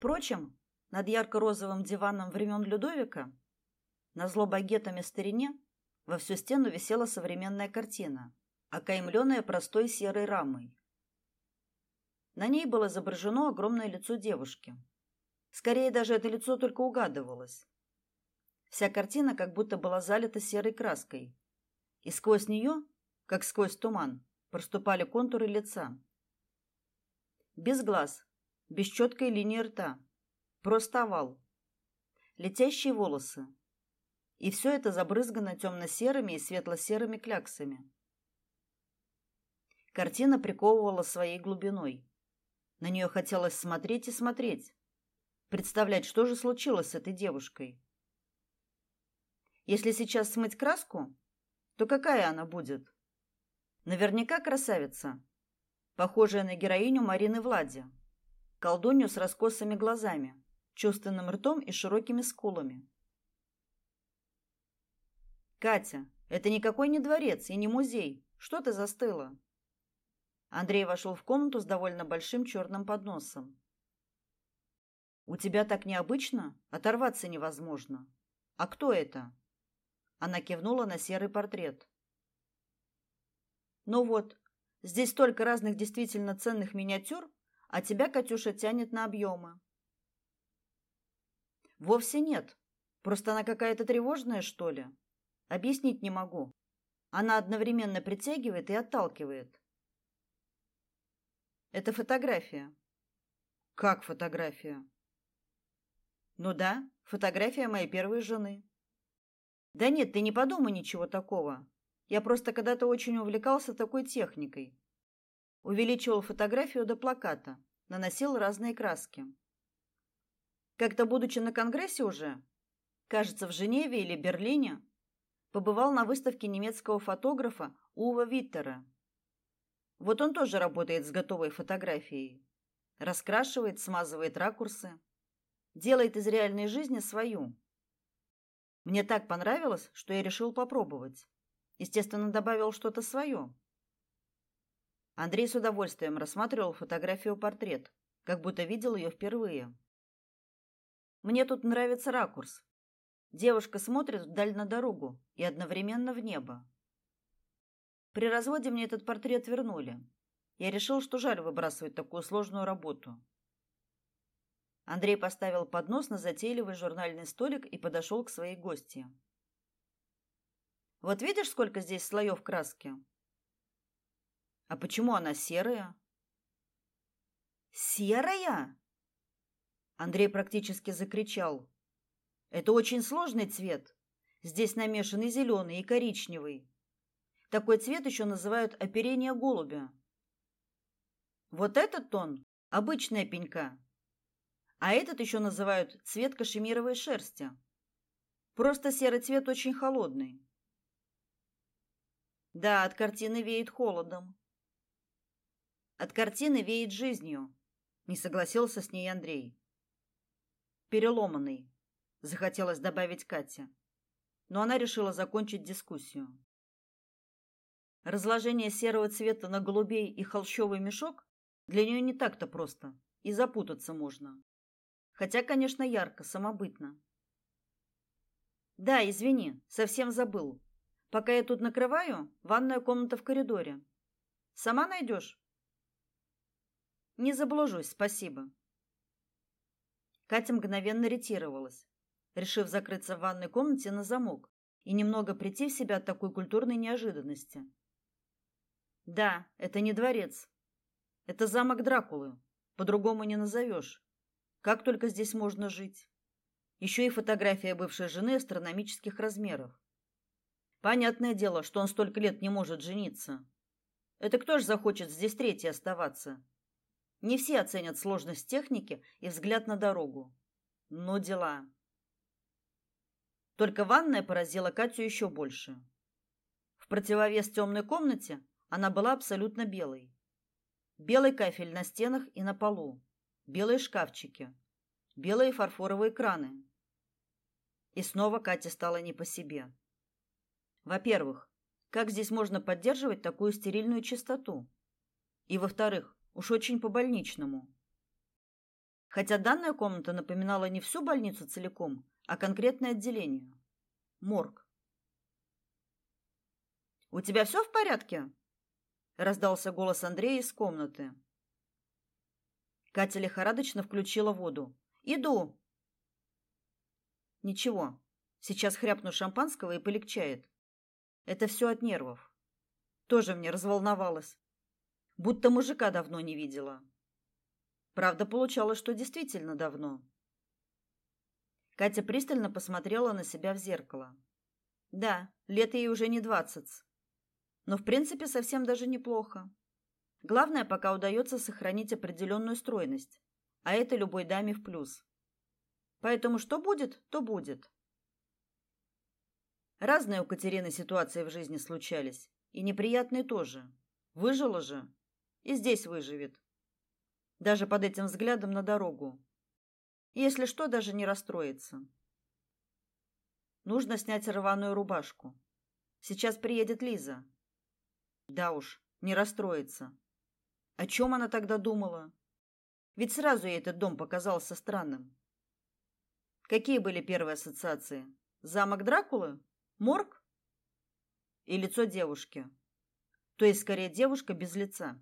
Впрочем, над ярко-розовым диваном времен Людовика, на зло багетами старине, во всю стену висела современная картина, окаймленная простой серой рамой. На ней было изображено огромное лицо девушки. Скорее даже это лицо только угадывалось. Вся картина как будто была залита серой краской, и сквозь нее, как сквозь туман, проступали контуры лица. Без глаз, без четкой линии рта, просто овал. Летящие волосы. И все это забрызгано темно-серыми и светло-серыми кляксами. Картина приковывала своей глубиной. На нее хотелось смотреть и смотреть, представлять, что же случилось с этой девушкой. Если сейчас смыть краску, то какая она будет? Наверняка красавица, похожая на героиню Марины Влади, колдунью с раскосыми глазами, чувственным ртом и широкими скулами. Катя, это никакой не дворец и не музей. Что ты застыла? Андрей вошел в комнату с довольно большим черным подносом. У тебя так необычно, оторваться невозможно. А кто это? Она кивнула на серый портрет. Ну вот, здесь столько разных действительно ценных миниатюр, а тебя, Катюша, тянет на объемы. Вовсе нет. Просто она какая-то тревожная, что ли? Объяснить не могу. Она одновременно притягивает и отталкивает. Это фотография. Как фотография? Ну да, фотография моей первой жены. Да нет, ты не подумай ничего такого. Я просто когда-то очень увлекался такой техникой. Увеличивал фотографию до плаката, наносил разные краски. Как-то будучи на конгрессе уже, кажется, в Женеве или Берлине, побывал на выставке немецкого фотографа Ува Виттера. Вот он тоже работает с готовой фотографией. Раскрашивает, смазывает ракурсы, делает из реальной жизни свою. Мне так понравилось, что я решил попробовать. Естественно, добавил что-то свое. Андрей с удовольствием рассматривал фотографию-портрет, как будто видел ее впервые. Мне тут нравится ракурс. Девушка смотрит вдаль на дорогу и одновременно в небо. При разводе мне этот портрет вернули. Я решил, что жаль выбрасывать такую сложную работу. Андрей поставил поднос на затейливый журнальный столик и подошел к своей гости. Вот видишь, сколько здесь слоев краски? А почему она серая? Серая? Андрей практически закричал. Это очень сложный цвет. Здесь намешаны зеленый и коричневый. Такой цвет еще называют оперение голубя. Вот этот тон обычная пенька. А этот еще называют цвет кашемировой шерсти. Просто серый цвет очень холодный. Да, от картины веет холодом. От картины веет жизнью, не согласился с ней Андрей. Переломанный, захотелось добавить Катя, но она решила закончить дискуссию. Разложение серого цвета на голубей и холщовый мешок для нее не так-то просто, и запутаться можно. Хотя, конечно, ярко, самобытно. Да, извини, совсем забыл. Пока я тут накрываю, ванная комната в коридоре. Сама найдешь? Не заблужусь, спасибо. Катя мгновенно ретировалась, решив закрыться в ванной комнате на замок и немного прийти в себя от такой культурной неожиданности. Да, это не дворец. Это замок Дракулы. По-другому не назовешь. Как только здесь можно жить? Еще и фотография бывшей жены астрономических размеров. Понятное дело, что он столько лет не может жениться. Это кто ж захочет здесь третий оставаться? Не все оценят сложность техники и взгляд на дорогу. Но дела. Только ванная поразила Катю еще больше. В противовес темной комнате она была абсолютно белой. Белый кафель на стенах и на полу белые шкафчики, белые фарфоровые краны. И снова Кате стало не по себе. Во-первых, как здесь можно поддерживать такую стерильную чистоту? И во-вторых, уж очень по-больничному. Хотя данная комната напоминала не всю больницу целиком, а конкретное отделение. Морг. У тебя все в порядке? раздался голос Андрея из комнаты. Катя лихорадочно включила воду. Иду. Ничего. Сейчас хряпну шампанского и полегчает. Это все от нервов. Тоже мне разволновалась. Будто мужика давно не видела. Правда, получалось, что действительно давно. Катя пристально посмотрела на себя в зеркало. Да, лет ей уже не двадцать. Но в принципе совсем даже неплохо. Главное, пока удается сохранить определенную стройность, а это любой даме в плюс. Поэтому что будет, то будет. Разные у Катерины ситуации в жизни случались, и неприятные тоже. Выжила же, и здесь выживет. Даже под этим взглядом на дорогу. Если что, даже не расстроится. Нужно снять рваную рубашку. Сейчас приедет Лиза. Да уж, не расстроится. О чем она тогда думала? Ведь сразу ей этот дом показался странным. Какие были первые ассоциации? Замок Дракулы? Морг? И лицо девушки. То есть скорее девушка без лица.